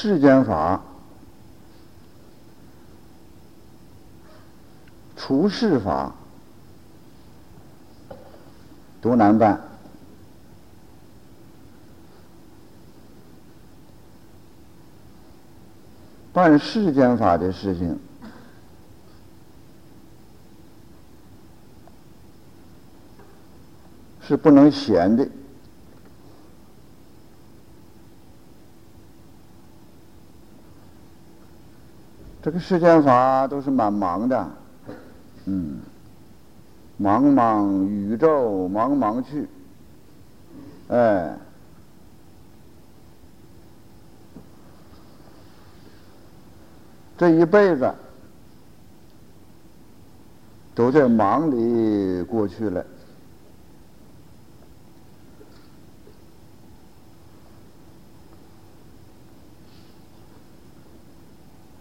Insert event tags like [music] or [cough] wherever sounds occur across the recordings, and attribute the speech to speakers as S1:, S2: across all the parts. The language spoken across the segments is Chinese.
S1: 世间法、除世法都难办。办世间法的事情，是不能闲的。这个世间法都是蛮忙的，嗯，茫茫宇宙，茫茫去，哎。这一辈子都在忙里过去了。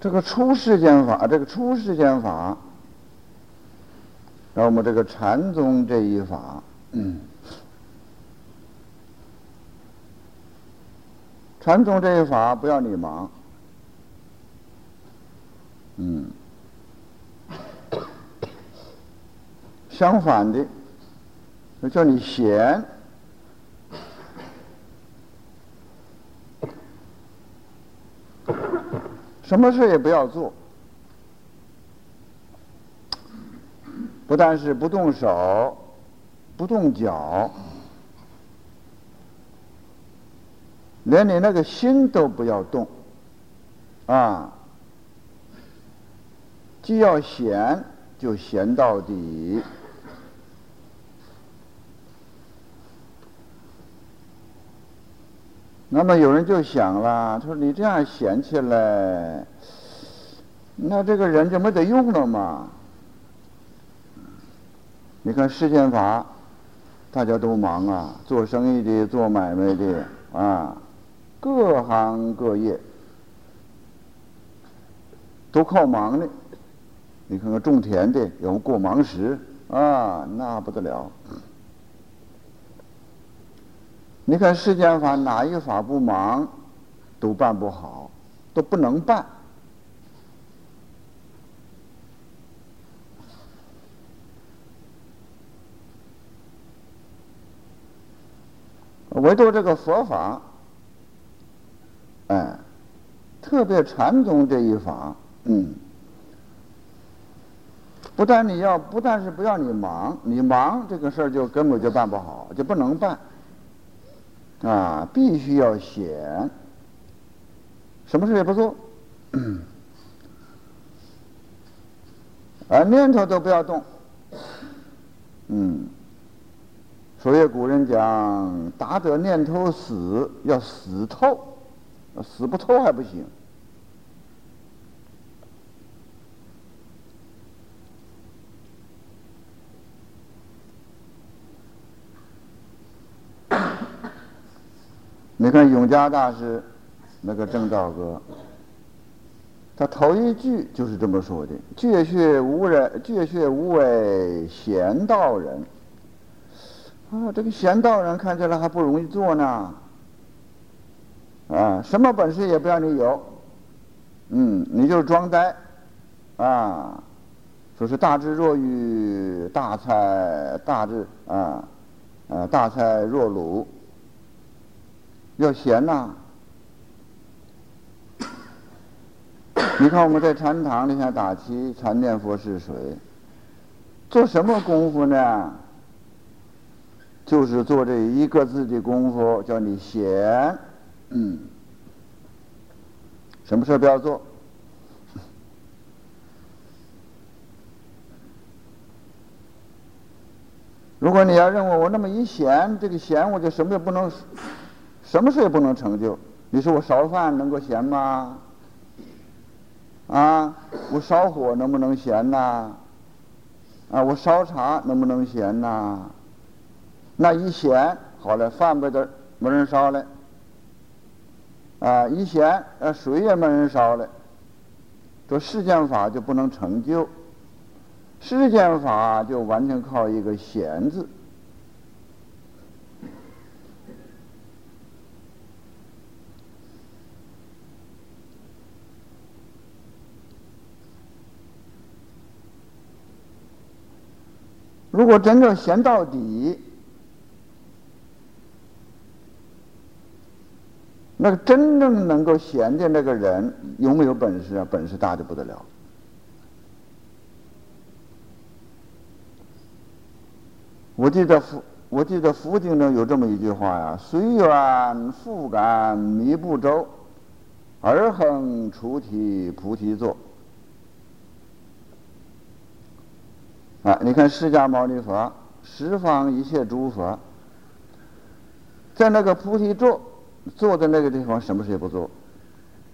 S1: 这个出世间法，这个出世间法，让我们这个禅宗这一法，嗯，禅宗这一法不要你忙。嗯，相反的，叫你闲，什么事也不要做，不但是不动手，不动脚，连你那个心都不要动，啊。既要闲，就闲到底。那么有人就想了，他说：“你这样闲起来，那这个人就没得用了嘛？”你看世间法，大家都忙啊，做生意的、做买卖的啊，各行各业都靠忙的。你看看种田的有过忙时啊，那不得了。你看世间法哪一法不忙，都办不好，都不能办。唯独这个佛法，哎，特别禅宗这一法，嗯。不但你要，不但是不要你忙，你忙这个事儿就根本就办不好，就不能办。啊，必须要显，什么事也不做，啊，念头都不要动。嗯，所以古人讲，达得念头死，要死透，死不透还不行。你看永嘉大师那个正道歌，他头一句就是这么说的：“绝学无人，绝学无为贤道人。”啊，这个贤道人看起来还不容易做呢。啊，什么本事也不要你有，嗯，你就是装呆，啊，说是大智若愚，大才大智啊，啊，大才若鲁。要闲呐！你看我们在禅堂里下打气、禅念佛是水，做什么功夫呢？就是做这一个字的功夫，叫你闲。嗯，什么事不要做？如果你要认为我那么一闲，这个闲我就什么也不能。什么事也不能成就。你说我烧饭能够闲吗？啊，我烧火能不能闲呐？啊，我烧茶能不能闲呐？那一闲好了，饭不得没人烧了。啊，一闲，呃，水也没人烧了。这世间法就不能成就，世间法就完全靠一个闲字。如果真正闲到底，那个真正能够闲的那个人有没有本事啊？本事大的不得了。我记得福，我记得福经中有这么一句话呀：“随缘复感迷不周，而恒出体菩提座。”啊，你看释迦牟尼佛十方一切诸佛，在那个菩提座。坐在那个地方，什么事也不做，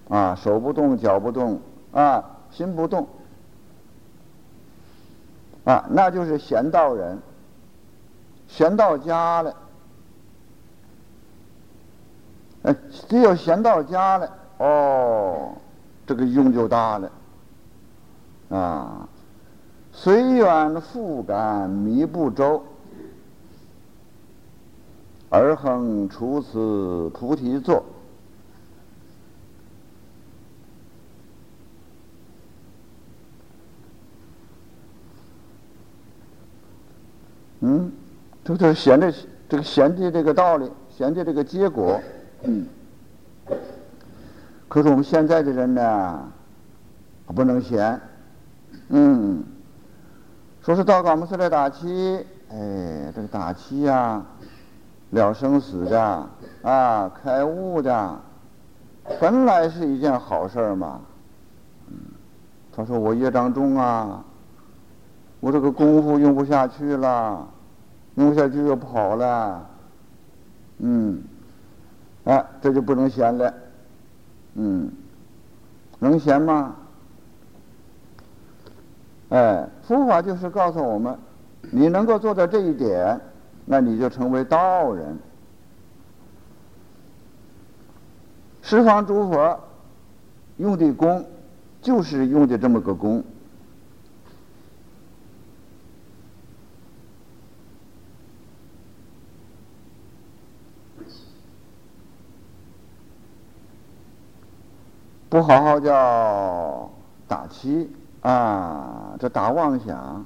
S1: 啊，手不动，脚不动，啊，心不动，啊，那就是闲道人，闲到家了，哎，只有闲到家了，哦，这个用就大了，啊，随缘复感迷不周。而恒出此菩提座，嗯，这个显的这个显的这个道理，显的这个结果，嗯。可是我们现在的人呢，不能闲，嗯，说是到高木寺来打七，哎，这个打七呀。了生死的啊，开悟的，本来是一件好事嘛。他说我业障重啊，我这个功夫用不下去了，用不下去又跑了。嗯，哎，这就不能闲了。嗯，能闲吗？哎，佛法就是告诉我们，你能够做到这一点。那你就成为道人。十方诸佛用的功，就是用的这么个功。不好好叫打七啊，这打妄想，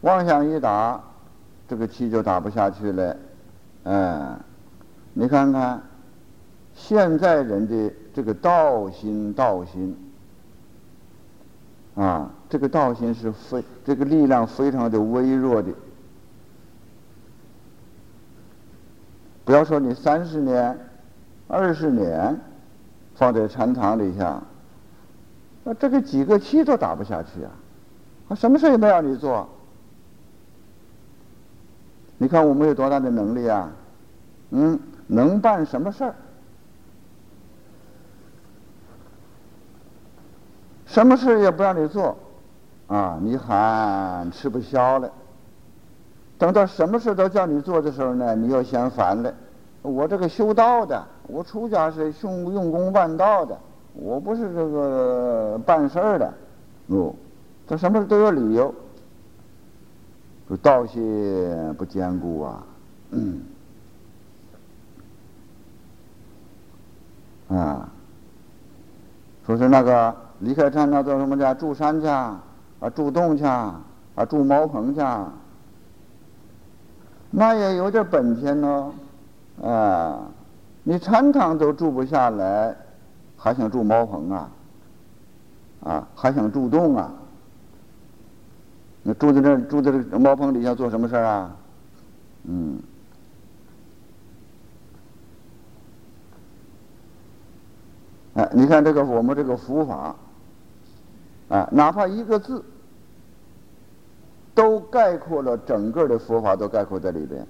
S1: 妄想一打。这个气就打不下去了，嗯，你看看，现在人的这个道心，道心，啊，这个道心是非，这个力量非常的微弱的。不要说你三十年、二十年放在禅堂里下，啊这个几个气都打不下去啊！他什么事也没让你做。你看我们有多大的能力啊？嗯，能办什么事儿？什么事也不让你做，啊，你喊吃不消了。等到什么事都叫你做的时候呢，你又嫌烦了。我这个修道的，我出家是用用功办道的，我不是这个办事儿的。哦，他什么事都有理由。道心不坚固啊，嗯，啊，说是那个离开山那做什么去？住山去啊？住洞去啊？住茅棚去？那也有点本钱呢，啊，你禅堂都住不下来，还想住茅棚啊？啊，还想住洞啊？那住在这住在这茅棚底下做什么事啊？嗯，哎，你看这个我们这个佛法，啊，哪怕一个字，都概括了整个的佛法，都概括在里边。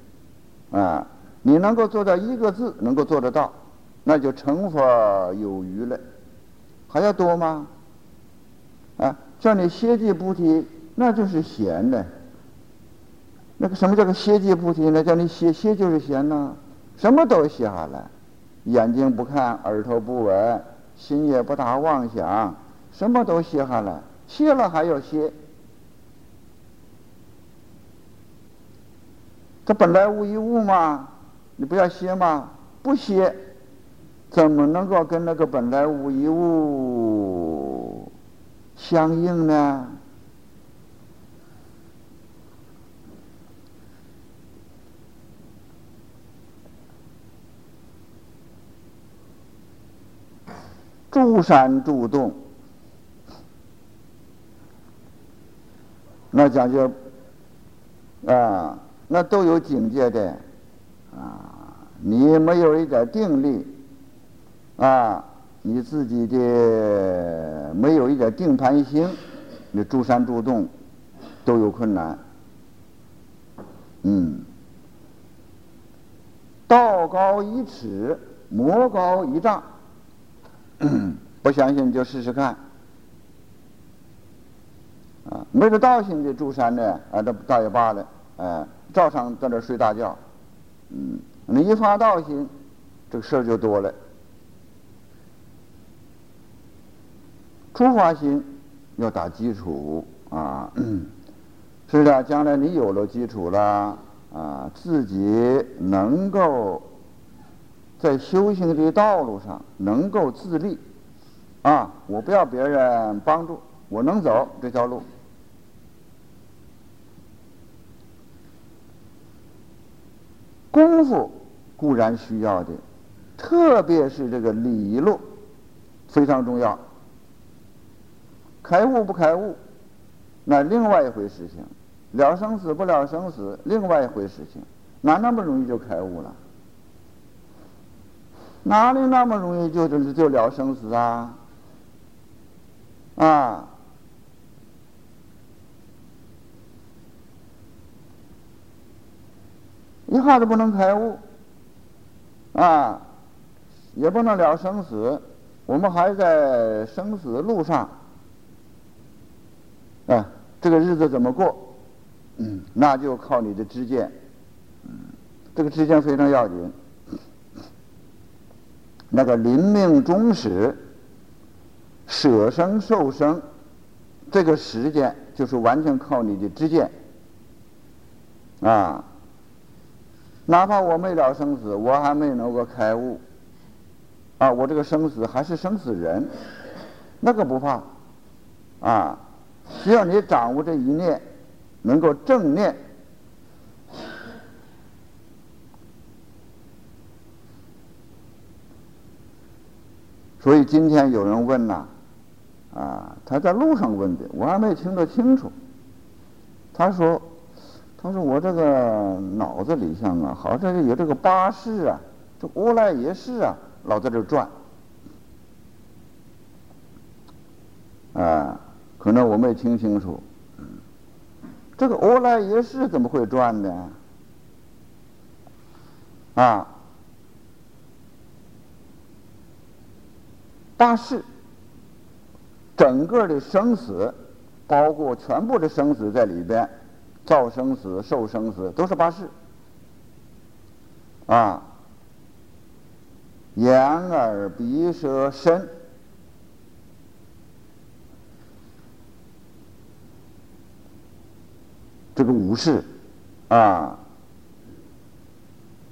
S1: 啊，你能够做到一个字，能够做得到，那就成佛有余了。还要多吗？啊，叫你歇即菩提。那就是闲的。那个什么叫个歇即菩提呢？叫你歇歇就是闲呢，什么都歇下来，眼睛不看，耳朵不闻，心也不打妄想，什么都歇下来，歇了还要歇。这本来无一物嘛，你不要歇嘛？不歇，怎么能够跟那个本来无一物相应呢？住山住洞。那讲究啊那都有境界的啊你没有一点定力啊，你自己的没有一点定盘心，你诸山诸洞都有困难。嗯，道高一尺，魔高一丈。[clears throat] 不相信就试试看。啊，没有道行的住山呢，啊，这倒也罢了，哎，照常在那睡大觉。嗯，你一发道行，这个事儿就多了。出发心要打基础啊，[clears throat] 是的，将来你有了基础了，啊，自己能够。在修行的道路上，能够自立，啊，我不要别人帮助，我能走这条路。功夫固然需要的，特别是这个理路非常重要。开悟不开悟，那另外一回事情；了生死不了生死，另外一回事情。哪那么容易就开悟了？哪里那么容易就就就了生死啊？啊！一下子不能开悟，啊，也不能了生死，我们还在生死路上，啊，这个日子怎么过？嗯，那就靠你的知见，嗯，这个知见非常要紧。那个临命终时，舍生受生，这个时间就是完全靠你的知见啊。哪怕我没了生死，我还没能够开悟啊，我这个生死还是生死人，那个不怕啊。只要你掌握这一念，能够正念。所以今天有人问呐，啊，他在路上问的，我还没听得清楚。他说：“他说我这个脑子里像啊，好像有这个巴士啊，这乌来耶识啊，老在这转。啊，可能我没听清楚。这个乌来耶识怎么会转呢？啊？”八世，整个的生死，包括全部的生死在里边，造生死、受生死，都是八世。啊，眼耳鼻舌身，这个五世，啊，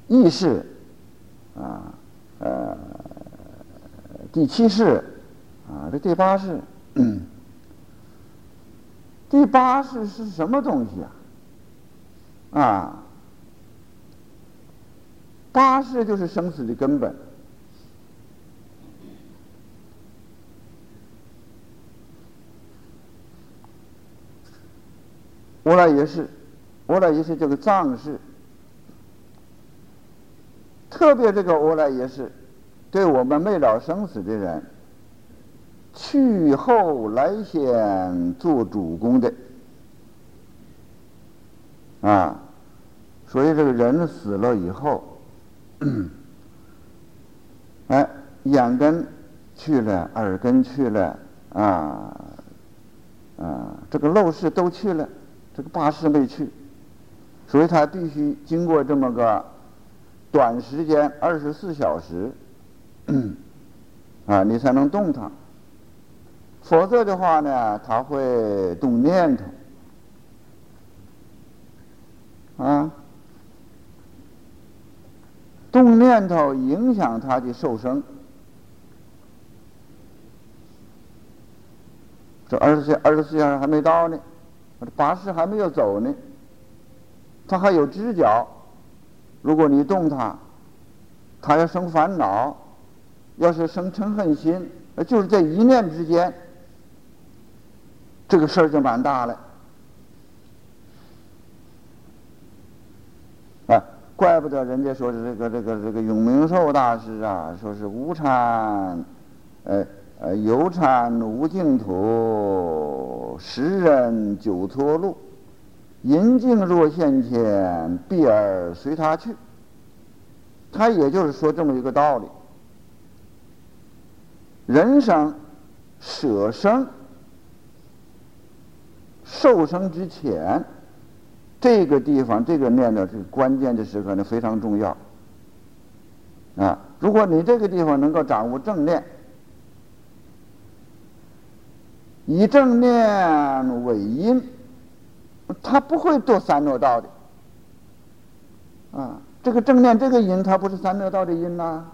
S1: 意识，啊，呃。第七世，啊，这第八世，第八世是什么东西啊？啊，八世就是生死的根本。我来也是，我来也是这个藏世，特别这个我来也是。对我们没了生死的人，去后来先做主公的啊，所以这个人死了以后，哎，眼根去了，耳根去了，啊啊，这个陋室都去了，这个八世没去，所以他必须经过这么个短时间，二十四小时。[coughs] 啊，你才能动它，否则的话呢，他会动念头，啊，动念头影响他的受生。这二十四二十四小时还没到呢，我这八十还没有走呢，他还有知觉，如果你动他，他要生烦恼。要是生嗔恨心，就是在一念之间，这个事儿就蛮大了。哎，怪不得人家说是这个这个这个永明寿大师啊，说是无禅，呃呃有禅无净土，十人九错路，银镜若现前，必而随他去。他也就是说这么一个道理：人生舍生、受生之前，这个地方这个念头是关键的时刻呢，非常重要。啊，如果你这个地方能够掌握正念，以正念为因，他不会堕三恶道的。啊。这个正念，这个因，它不是三恶道的因呐。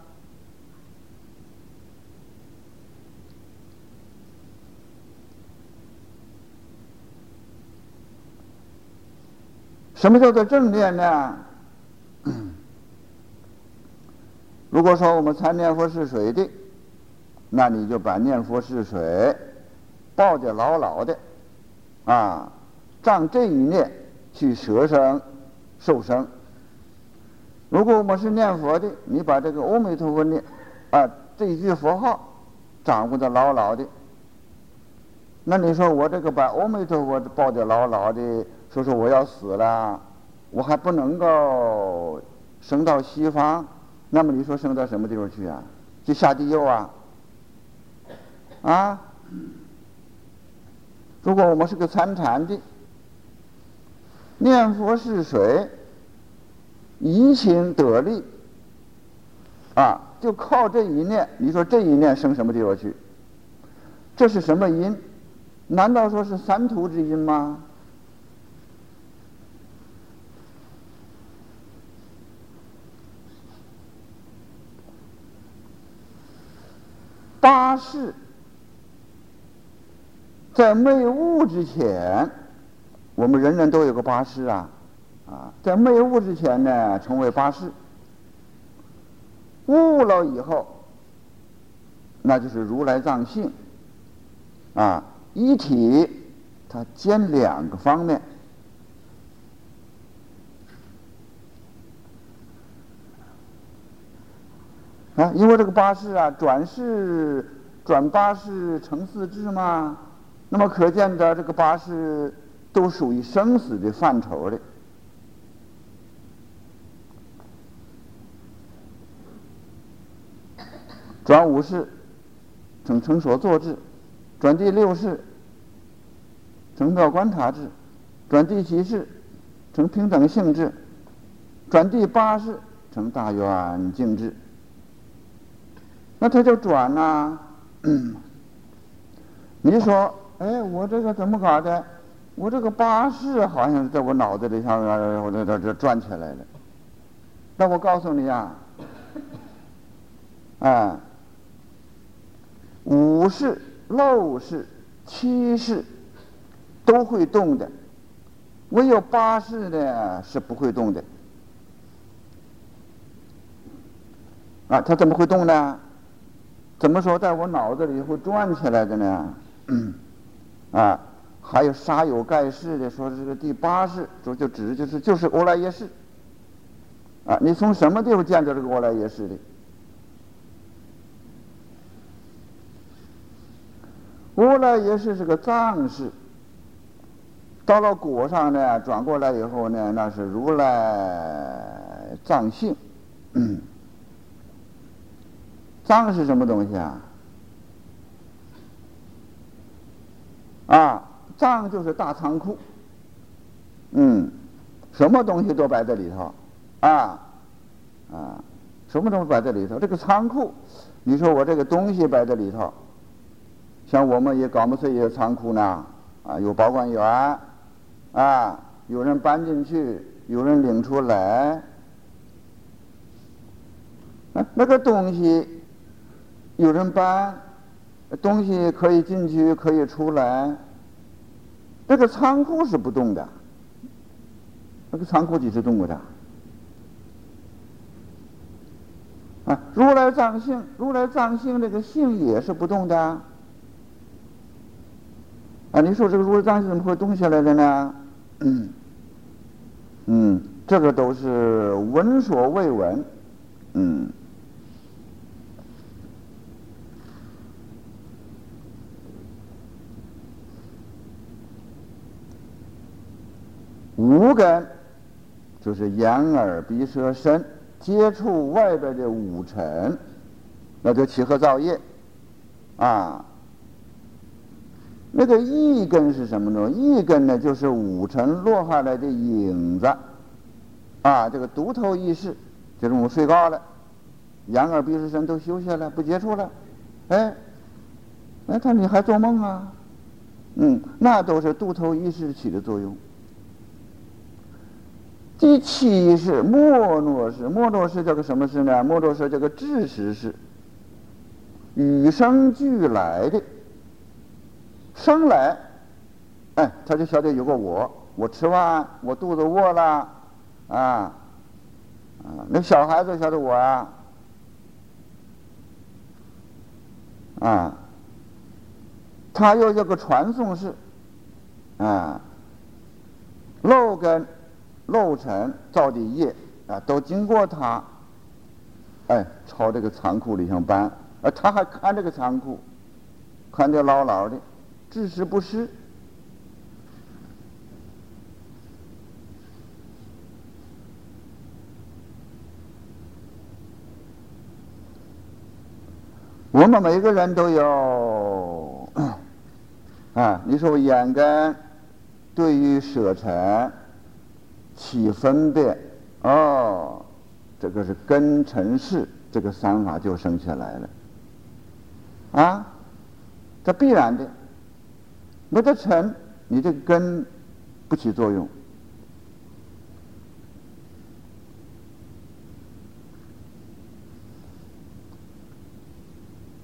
S1: 什么叫做正念呢？如果说我们参念佛是水的，那你就把念佛是水抱得牢牢的，啊，仗这一念去舍生受生。如果我们是念佛的，你把这个阿弥陀佛念啊这一句佛号掌握的牢牢的，那你说我这个把阿弥陀佛抱得牢牢的，说说我要死了，我还不能够升到西方，那么你说升到什么地方去啊？就下地狱啊？啊？如果我们是个参禅的，念佛是谁？一心得力，啊，就靠这一念。你说这一念生什么地方去？这是什么因？难道说是三途之因吗？八世在没悟之前，我们人人都有个八世啊。啊，在没悟之前呢，称为八事；悟了以后，那就是如来藏性。啊，一体它兼两个方面。啊，因为这个八事啊，转世转八世成四智嘛，那么可见的这个八事都属于生死的范畴的。转五世成成所作制，转第六世成妙观察制，转第七世成平等性质，转第八世成大圆净智。那它叫转呐。[coughs] 你说，哎，我这个怎么搞的？我这个八式好像在我脑子里上，我这这这转起来了。那我告诉你啊，啊。五式、六式、七式都会动的，唯有八式呢是不会动的。啊，它怎么会动呢？怎么说在我脑子里会转起来的呢？啊，还有沙有盖世的，说这个第八世，就就指就是就是欧莱耶识。啊，你从什么地方见到这个欧莱耶识的？无来也是个藏式，到了果上呢，转过来以后呢，那是如来藏性。[coughs] 藏是什么东西啊？啊，藏就是大仓库。嗯，什么东西都摆在里头，啊啊，什么东西摆在里头？这个仓库，你说我这个东西摆在里头。像我们也搞不出也有仓库呢，啊，有保管员，啊，有人搬进去，有人领出来，啊，那个东西有人搬，东西可以进去，可以出来，这个仓库是不动的，那个仓库几是动过的？啊，如来藏性，如来藏性这个性也是不动的。啊，你说这个如来藏性怎么会动下来的呢？嗯，这个都是闻所未闻，嗯。五根就是眼耳鼻舌身接触外边的五尘，那就起和造业啊。那个一根是什么呢？一根呢就是五尘落下来的影子啊。这个独头意识就是我睡觉了，眼耳鼻舌身都休息了，不接触了，哎，哎，他你还做梦啊？嗯，那都是独头意识起的作用。第七是莫诺式，莫诺式叫个什么式呢？莫诺式叫个知识式，与生俱来的，生来，哎，他就晓得有个我，我吃饭，我肚子饿了，啊，啊，那小孩子晓得我啊，啊，他又叫个传送式，啊，漏根。漏尘造的业啊，都经过他，哎，朝这个仓库里向搬，而他还看这个仓库，看得牢牢的，至实不是。我们每个人都有啊，你说眼根对于舍尘。起分辨，哦，这个是根尘世，这个三法就生起来了，啊，这必然的，没得尘，你这根不起作用，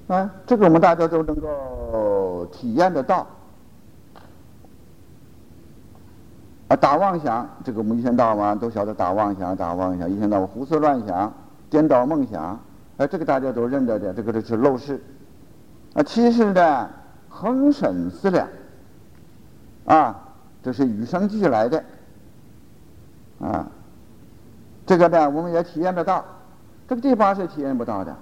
S1: 啊，这个我们大家都能够体验得到。啊，打妄想，这个我们一天到晚都晓得打妄想，打妄想，一天到晚胡思乱想，颠倒梦想，哎，这个大家都认得的，这个就是陋事。啊，其实呢，恒审思量，啊，这是与生俱来的，啊，这个呢，我们也体验得到，这个第八是体验不到的。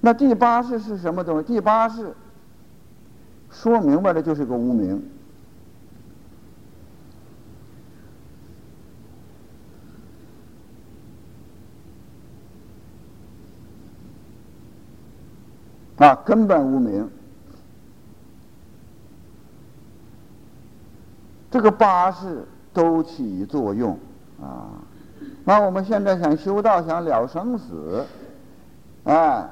S1: 那第八式是什么东西？第八式说明白了就是个无名。啊，根本无名。这个八事都起作用啊。那我们现在想修道，想了生死，哎，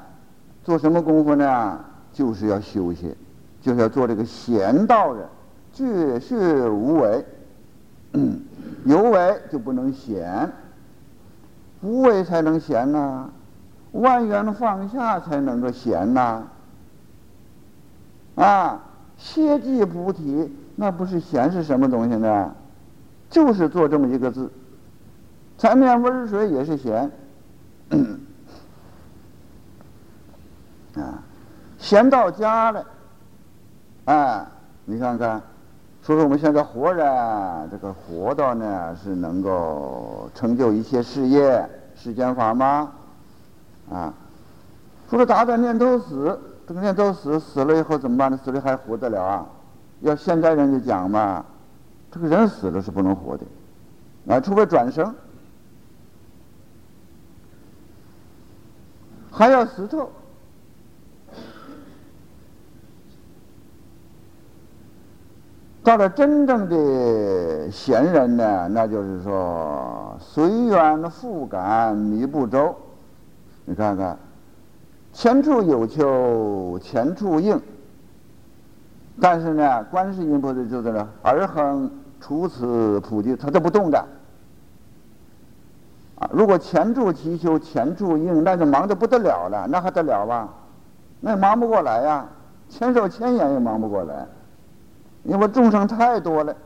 S1: 做什么功夫呢？就是要修行，就是要做这个贤道人，绝学无为，[clears throat] 有为就不能闲，无为才能闲呢。万缘放下才能够闲呐，啊，切记菩提，那不是闲是什么东西呢？就是做这么一个字，残面温水也是闲，[clears throat] 啊，闲到家了，哎，你看看，说说我们现在活着，这个活到呢是能够成就一些事业，世间法吗？啊，除了打断念头死，这个念头死死了以后怎么办呢？死了还活得了啊？要现代人就讲嘛，这个人死了是不能活的，啊，除非转生，还要死透。到了真正的贤人呢，那就是说随缘复感迷不周。你看看，前处有求，前处应。但是呢，观世音菩萨就在那，而恒除此普济，他都不动的。啊，如果前处祈求，前处应，那就忙得不得了了，那还得了吧？那忙不过来呀，千手千眼也忙不过来，因为众生太多了。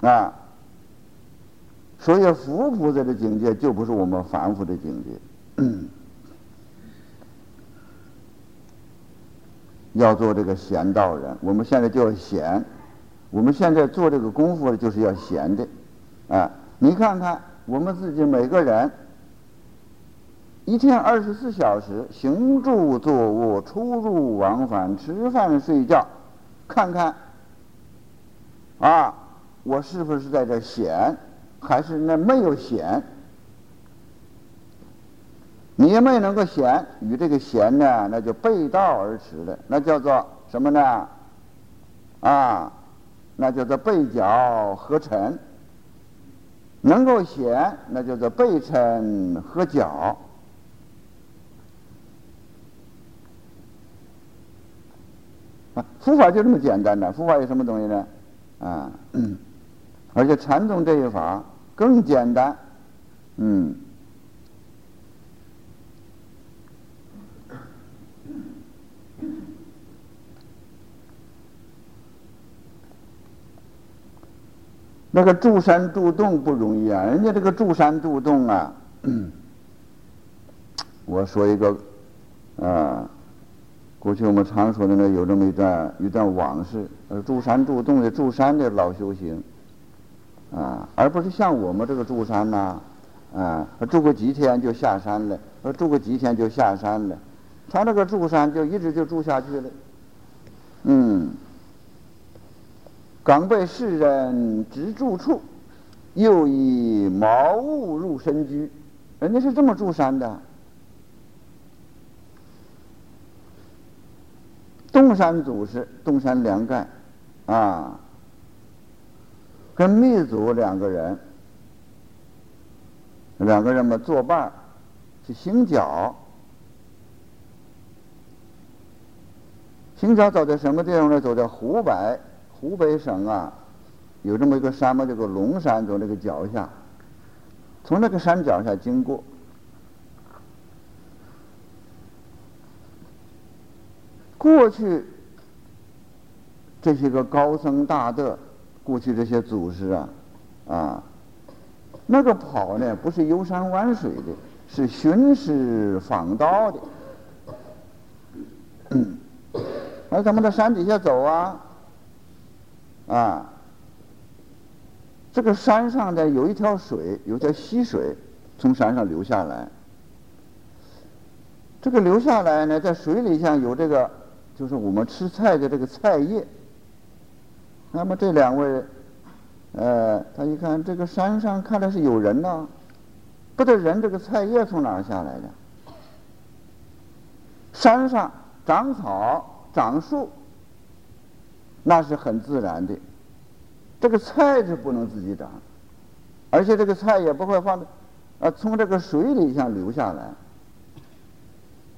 S1: 啊，所以佛菩萨的境界就不是我们凡夫的境界。[coughs] 要做这个贤道人，我们现在就要贤。我们现在做这个功夫就是要贤的，啊，你看看我们自己每个人，一天二十四小时行住坐卧、出入往返、吃饭睡觉，看看，啊，我是不是在这闲，还是那没有弦？你也没能够闲，与这个闲呢，那就背道而驰的，那叫做什么呢？啊，那叫做背脚合尘。能够闲，那叫做背尘合脚。啊，佛法就这么简单的，佛法有什么东西呢？啊嗯，而且禅宗这一法更简单，嗯。那个住山住洞不容易啊，人家这个住山住洞啊，我说一个啊，过去我们常说的那有这么一段一段往事，呃，住山住洞的住山的老修行啊，而不是像我们这个住山呐，啊，住个几天就下山了，住个几天就下山了，他那个住山就一直就住下去了，嗯。刚被世人之住处，又以茅屋入深居，人家是这么住山的。东山祖师东山梁盖，啊，跟密祖两个人，两个人嘛作伴去行脚，行脚走在什么地方呢？走在湖北。湖北省啊，有这么一个山嘛，叫做龙山，从那个脚下，从那个山脚下经过。过去这些个高僧大德，过去这些祖师啊，啊，那个跑呢，不是游山玩水的，是寻师访道的。那 [clears throat] 咱们在山底下走啊？啊，这个山上呢有一条水，有条溪水从山上流下来。这个流下来呢，在水里像有这个，就是我们吃菜的这个菜叶。那么这两位，呃，他一看这个山上看来是有人呢，不得人这个菜叶从哪儿下来的？山上长草长树。那是很自然的，这个菜是不能自己长，而且这个菜也不会放在，啊，从这个水里向流下来。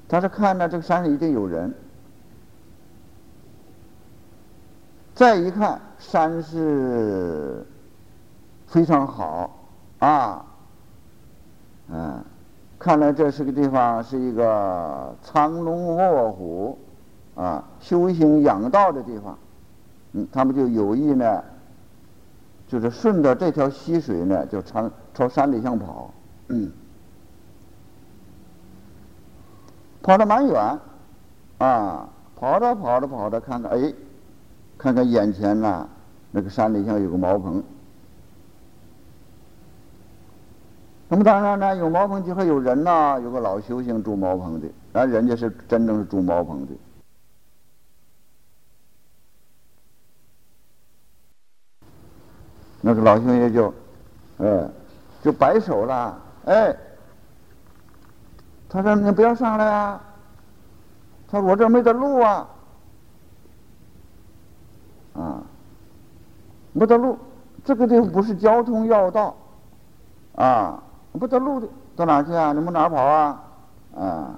S1: 他是看到这个山上一定有人，再一看山势非常好，啊，嗯，看来这是个地方是一个藏龙卧虎，啊，修行养道的地方。嗯，他们就有意呢，就是顺着这条溪水呢，就朝朝山里向跑，嗯，跑得蛮远，啊，跑着跑着跑着，看看哎，看看眼前呐，那个山里像有个茅棚，那么当然呢，有茅棚就会有人呐，有个老修行住茅棚的，那人家是真正是住茅棚的。那个老兄爷就，哎，就摆手了，哎，他说你不要上来啊，他说我这没得路啊，啊，没得路，这个地方不是交通要道，啊，没得路的，到哪去啊？你们哪跑啊？啊，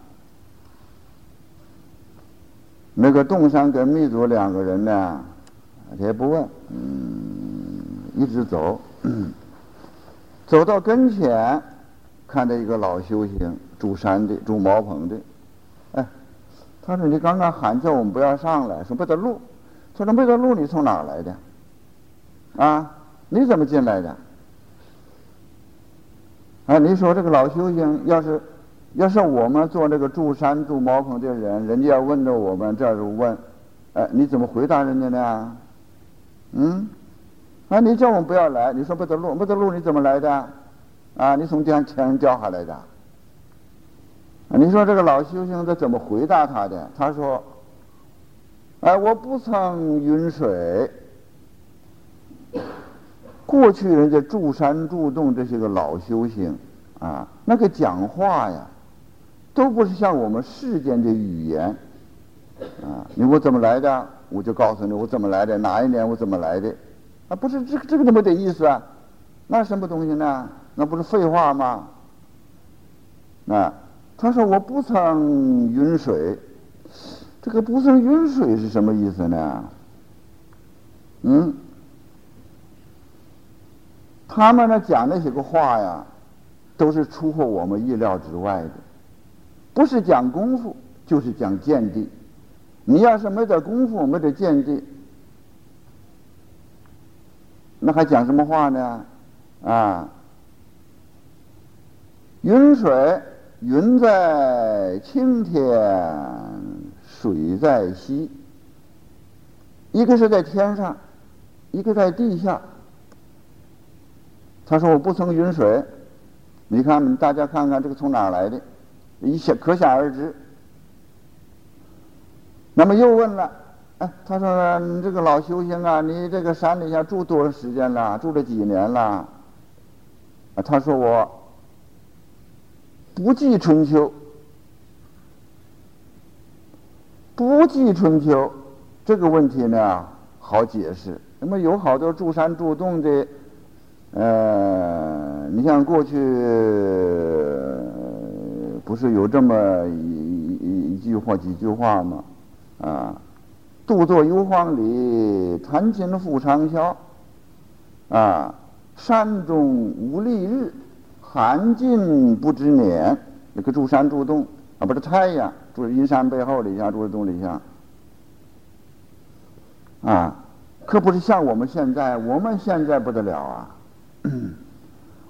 S1: 那个洞山跟密祖两个人呢，也不问，嗯。一直走，走到跟前，看到一个老修行，住山的，住茅棚的。哎，他说：“你刚刚喊叫我们不要上来，说没得路。他说没得路，你从哪儿来的？啊，你怎么进来的？哎，你说这个老修行，要是要是我们做这个住山住茅棚的人，人家要问着我们，这就问，哎，你怎么回答人家呢？嗯？啊，你叫我们不要来，你说没得路，没得路，你怎么来的？啊，你从天天上掉下来的？你说这个老修行他怎么回答他的？他说：“哎，我不曾云水。”过去人家住山住洞这些个老修行啊，那个讲话呀，都不是像我们世间的语言啊。你我怎么来的？我就告诉你我怎么来的，哪一年我怎么来的。啊，不是这个这个都没得意思啊，那什么东西呢？那不是废话吗？啊，他说我不曾云水，这个不胜云水是什么意思呢？嗯，他们呢讲那些个话呀，都是出乎我们意料之外的，不是讲功夫，就是讲见地。你要是没点功夫，没点见地。那还讲什么话呢？啊，云水云在青天，水在西。一个是在天上，一个在地下。他说：“我不曾云水。”你看，大家看看这个从哪来的？一想可想而知。那么又问了。哎，他说：“你这个老修行啊，你这个山里下住多长时间了？住了几年了？”啊，他说：“我不记春秋，不记春秋。”这个问题呢，好解释。那么有好多住山住洞的，呃，你像过去不是有这么一一一句话几句话吗？啊。独坐幽篁里，弹琴复长啸。啊，山中无丽日，寒尽不知年。那个住山住洞啊，不是太阳，住阴山背后里下，住在洞里下。啊，可不是像我们现在，我们现在不得了啊！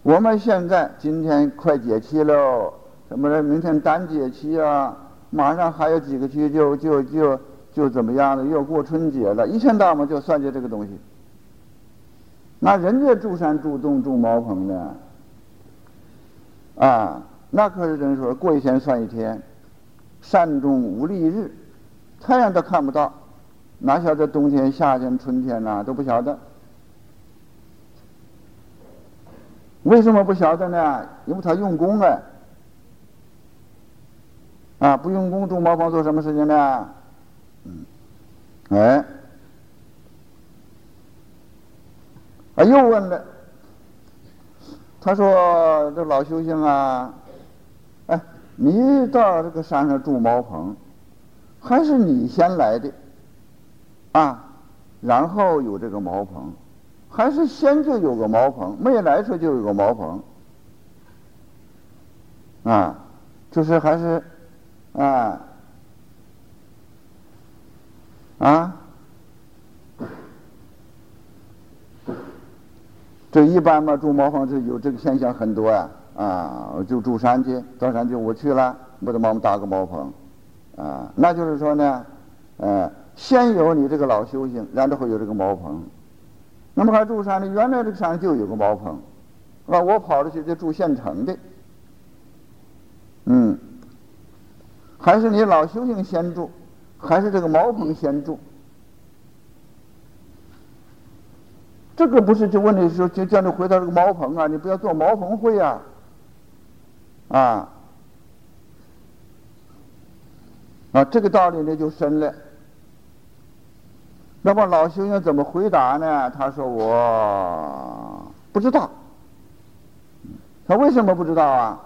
S1: 我们现在今天快节气喽，什么明天单节气啊，马上还有几个区就就就。就怎么样了？又过春节了，一天到晚就算计这个东西。那人家住山住洞住茅棚的，啊，那可是真说过一天算一天，山中无丽日，太阳都看不到，哪晓得冬天、夏天、春天呐都不晓得。为什么不晓得呢？因为他用功哎，啊，不用功住茅房做什么事情呢？嗯，哎，啊，又问了，他说：“这老修行啊，你到这个山上住茅棚，还是你先来的啊？然后有这个茅棚，还是先就有个茅棚，没来时就有个茅棚啊？就是还是啊？”啊，这一般嘛，住茅房这有这个现象很多呀。啊就住山去，到山去我去了，我得帮我们搭个茅棚。啊，那就是说呢，呃，先有你这个老修行，然后会有这个茅棚。那么还住山呢？原来这个山就有个茅棚，啊？我跑着去就住现成的。嗯，还是你老修行先住。还是这个茅棚先住，这个不是就问你说就叫你回到这个茅棚啊，你不要做茅棚会啊，啊，啊，这个道理呢就深了。那么老修行怎么回答呢？他说我不知道。他为什么不知道啊？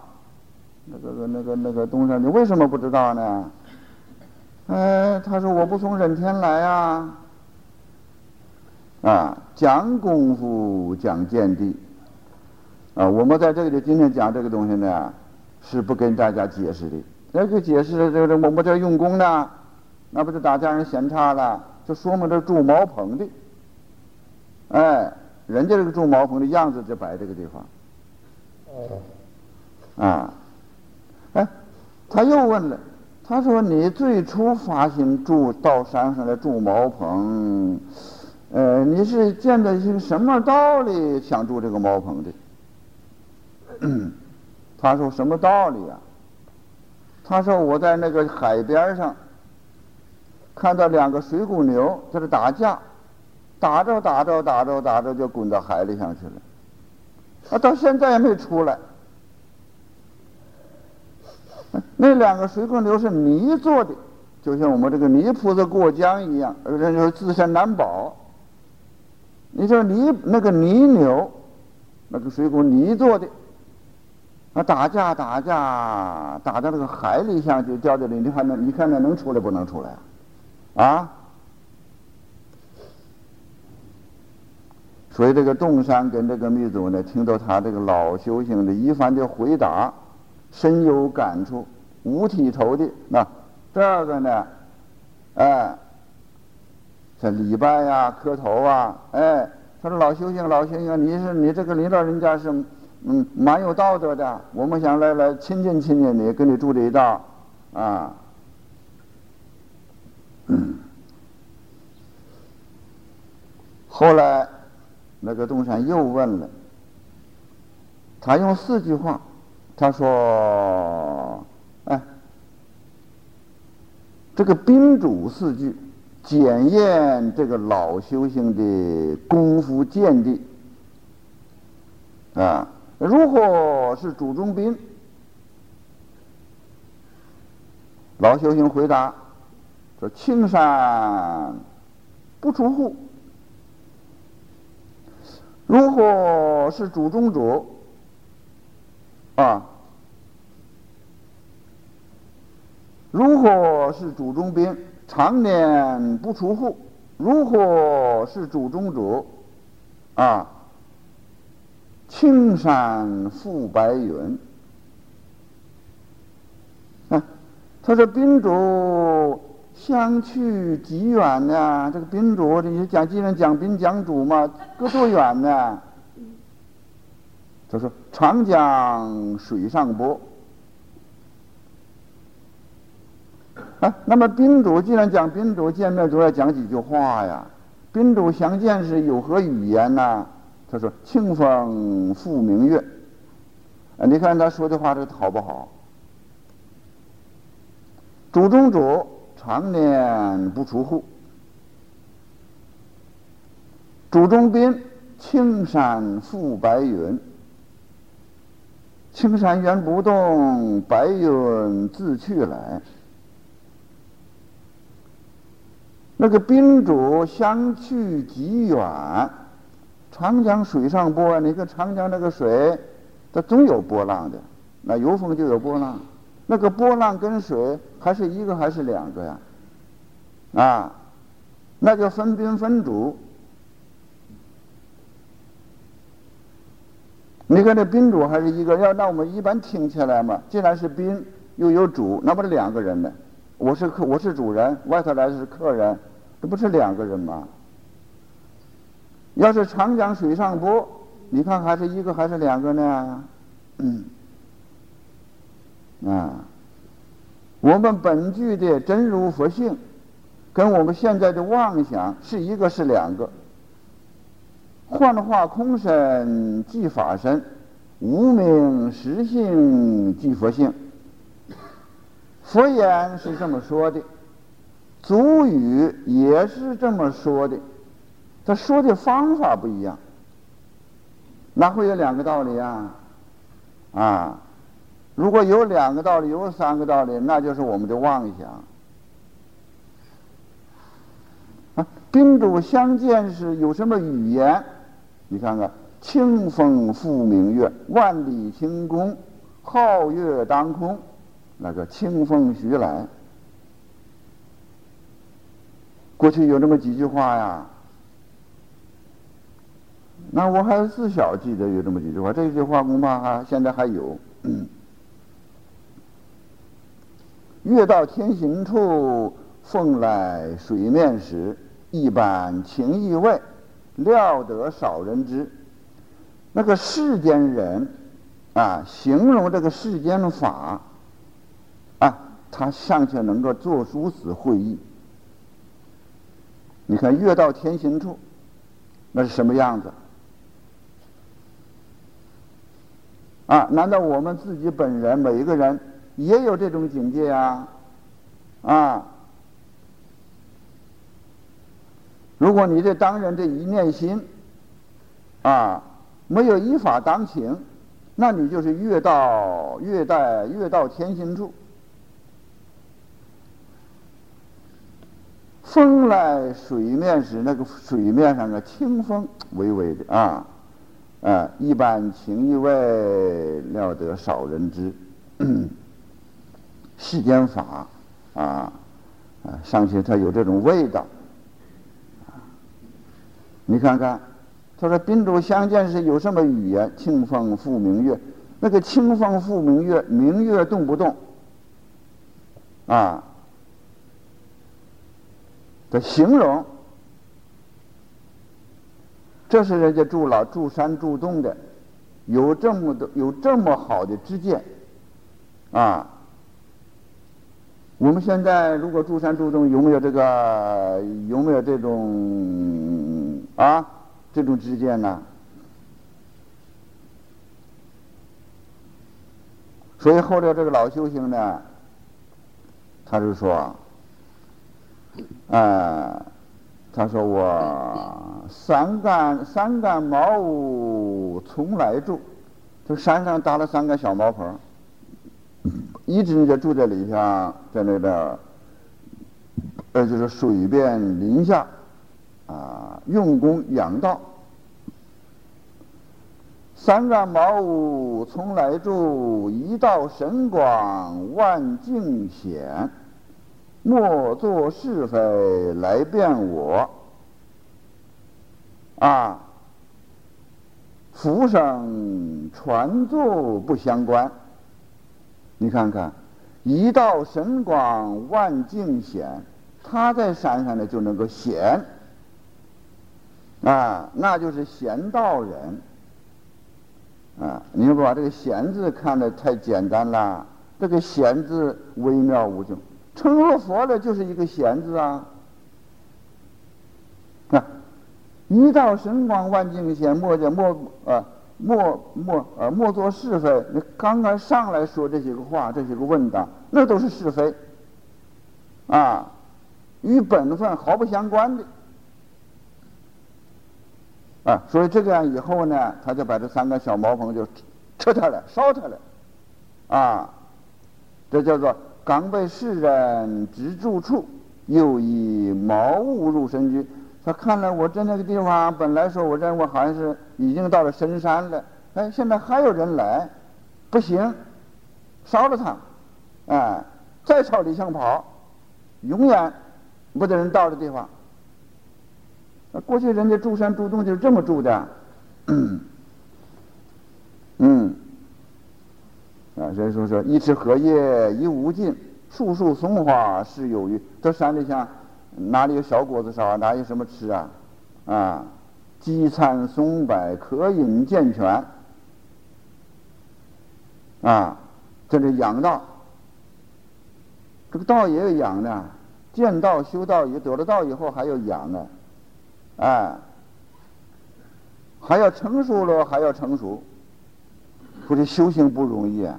S1: 那个那个那个东山，你为什么不知道呢？哎，他说我不从人天来啊，啊，讲功夫讲见地，啊，我们在这里今天讲这个东西呢，是不跟大家解释的。那个解释这个我们这用功呢，那不就打家人嫌差了？就说明这住茅棚的，哎，人家这个住茅棚的样子就摆这个地方，啊，哎，他又问了，他说：“你最初发心住到山上来住茅棚，呃，你是见的一个什么道理想住这个茅棚的？” [coughs] 他说：“什么道理啊？”他说：“我在那个海边上看到两个水谷牛在这打架，打着打着打着打着就滚到海里上去了，啊，到现在也没出来。”那两个水库牛是泥做的，就像我们这个泥菩萨过江一样，而且就是自身难保。你说泥那个泥牛，那个水库泥做的，啊，打架打架打到那个海里下去掉在里，你还能你看那能出来不能出来啊？所以这个洞山跟这个密祖呢，听到他这个老修行的一番的回答。深有感触，五体投地。那这个呢？哎，这礼拜呀、磕头啊，哎，他说老修行，老修行，你是你这个领导人家是嗯蛮有道德的，我们想来来亲近亲近你，跟你住这一道啊。后来那个东山又问了，他用四句话。他说：“哎，这个宾主四句，检验这个老修行的功夫见地啊。如果是主中宾，老修行回答说：‘青山不出户。’如果是主中主。”啊，如果是主中宾，常年不出户；如果是主中主，啊，青山覆白云。啊，他说宾主相去极远呢？这个宾主，你讲既然讲宾讲主嘛，隔多远呢？他说：“长江水上波。”啊，那么宾主既然讲宾主见面，总要讲几句话呀。宾主相见时有何语言呢？他说：“清风复明月。”啊，你看他说的话这好不好？主中主常年不出户，主中宾青山覆白云。青山原不动，白云自去来。那个宾主相去极远，长江水上波。你看长江那个水，它总有波浪的。那有风就有波浪，那个波浪跟水还是一个还是两个呀？啊，那就分宾分主。你看这宾主还是一个，要那我们一般听起来嘛，既然是宾又有主，那不是两个人呢？我是客，我是主人，外头来的是客人，这不是两个人吗？要是长江水上波，你看还是一个还是两个呢？嗯，啊，我们本具的真如佛性，跟我们现在的妄想是一个是两个。幻化空身即法身，无名实性即佛性。佛言是这么说的，祖语也是这么说的，他说的方法不一样，哪会有两个道理啊？啊，如果有两个道理，有三个道理，那就是我们的妄想。啊，宾主相见时有什么语言？你看看，清风复明月，万里晴空，皓月当空，那个清风徐来。过去有这么几句话呀，那我还自小记得有这么几句话，这句话恐怕还现在还有。月到天行处，风来水面时，一般情意味。料得少人知，那个世间人啊，形容这个世间法，啊，他尚且能够做如此会意。你看，月到天行处，那是什么样子？啊，难道我们自己本人每一个人也有这种境界呀？啊，如果你这当人这一念心，啊，没有依法当情，那你就是越到越在越到天心处，风来水面时，那个水面上的清风微微的啊。啊，一般情意味，料得少人知。[clears throat] 世间法，啊啊，尚且它有这种味道。你看看，他说宾主相见时有什么语言？清风复明月，那个清风复明月，明月动不动？啊，的形容。这是人家住老住山住洞的，有这么多有这么好的知见，啊！我们现在如果住山住洞，有没有这个有没有这种啊这种知见呢？所以后来这个老修行呢，他就说，啊。他说：“我三杆三杆茅屋从来住，就山上搭了三个小茅棚，一直就住在里边，在那边，呃，就是水边林下，啊，用功养道。三杆茅屋从来住，一道神广万境显。”莫做是非来辩我，啊！浮生传作不相关。你看看，一道神光万境显，他在山上呢就能够显，啊，那就是贤道人。啊，你把这个“贤”字看得太简单了，这个“贤”字微妙无穷。成了佛了，就是一个闲字啊！啊，一道神光万境显，莫见莫啊，莫莫啊，莫做是非。你刚刚上来说这些个话，这些个问答，那都是是非啊，与本分毫不相关的啊。所以这个样以后呢，他就把这三个小茅棚就撤他了，烧他了啊，这叫做。刚被世人之住处，又以茅屋入深居。他看了我在那个地方，本来说我认为好像是已经到了深山了，哎，现在还有人来，不行，烧了它，哎，再朝里向跑，永远不得人到的地方。过去人家住山住洞就是这么住的，嗯。所以说说一池荷叶一无尽，树树松花是有余。这山里像哪里有小果子烧，哪有什么吃啊？啊，鸡餐松柏，可饮健全。啊，这是养道。这个道也有养的，见道修道，也得了道以后还要养呢，哎，还要成熟了，还要成熟。说这修行不容易啊，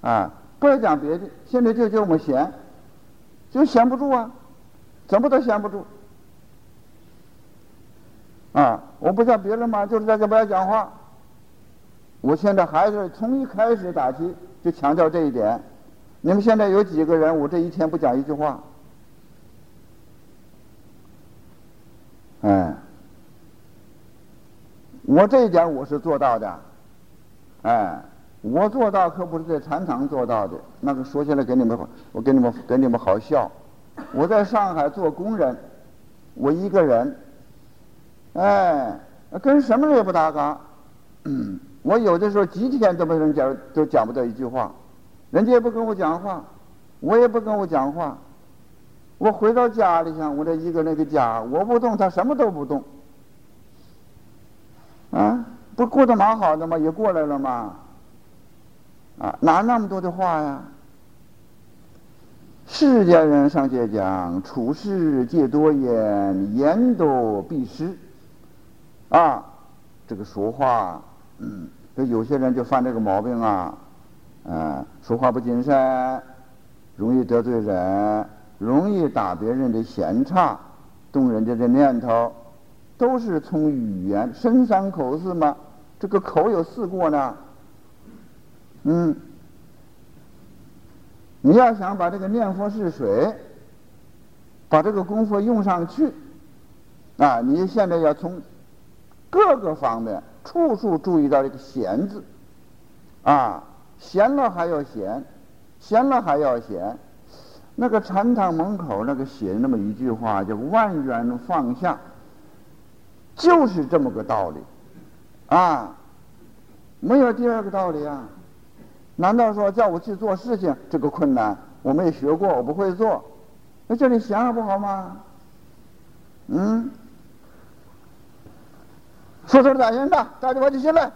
S1: 啊，不要讲别的，现在就叫我们闲，就闲不住啊，怎么都闲不住。啊，我不像别人嘛，就是在这不要讲话。我现在还是从一开始打击就强调这一点。你们现在有几个人，我这一天不讲一句话？哎，我这一点我是做到的。哎，我做到可不是在禅堂做到的。那个说起来给你们，我给你们给你们好笑。我在上海做工人，我一个人，哎，跟什么人也不搭嘎。[clears throat] 我有的时候几天都没人讲，都讲不到一句话，人家也不跟我讲话，我也不跟我讲话。我回到家里想，我这一个那个家，我不动，他什么都不动。啊。不过得蛮好的嘛，也过来了嘛，啊，哪那么多的话呀？世家人上界讲，处事戒多言，言多必失。啊，这个说话，嗯，这有些人就犯这个毛病啊，嗯，说话不谨慎，容易得罪人，容易打别人的闲岔，动人家的念头，都是从语言。身三口四嘛，这个口有四过呢，嗯。你要想把这个念佛是水，把这个功夫用上去，啊，你现在要从各个方面处处注意到这个闲字，啊，闲了还要闲，闲了还要闲。那个禅堂门口那个写那么一句话，叫“万缘放下”，就是这么个道理，啊，没有第二个道理啊。难道说叫我去做事情这个困难？我没学过，我不会做。那这里想想不好吗？嗯，说说咋样的？大家伙就进来。